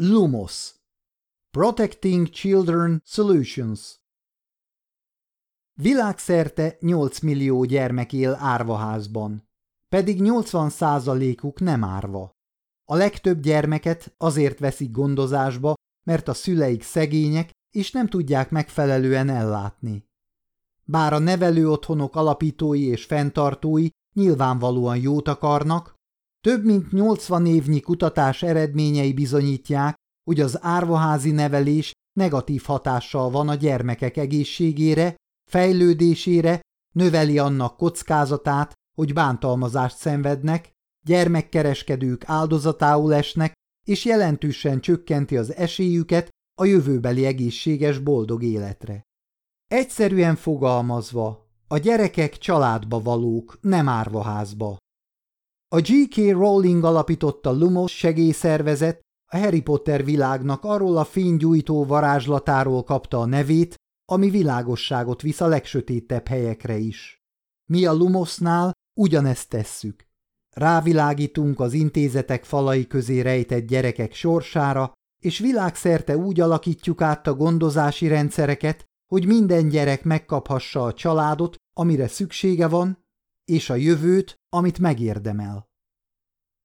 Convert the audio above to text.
Lumos Protecting Children Solutions Világszerte 8 millió gyermek él árvaházban, pedig 80 százalékuk nem árva. A legtöbb gyermeket azért veszik gondozásba, mert a szüleik szegények és nem tudják megfelelően ellátni. Bár a nevelő otthonok alapítói és fenntartói nyilvánvalóan jót akarnak, több mint 80 évnyi kutatás eredményei bizonyítják, hogy az árvaházi nevelés negatív hatással van a gyermekek egészségére, fejlődésére, növeli annak kockázatát, hogy bántalmazást szenvednek, gyermekkereskedők áldozatául esnek, és jelentősen csökkenti az esélyüket a jövőbeli egészséges boldog életre. Egyszerűen fogalmazva, a gyerekek családba valók, nem árvaházba. A G.K. Rowling alapította Lumos segélyszervezet a Harry Potter világnak arról a fénygyújtó varázslatáról kapta a nevét, ami világosságot visz a legsötétebb helyekre is. Mi a Lumosnál ugyanezt tesszük. Rávilágítunk az intézetek falai közé rejtett gyerekek sorsára, és világszerte úgy alakítjuk át a gondozási rendszereket, hogy minden gyerek megkaphassa a családot, amire szüksége van, és a jövőt, amit megérdemel.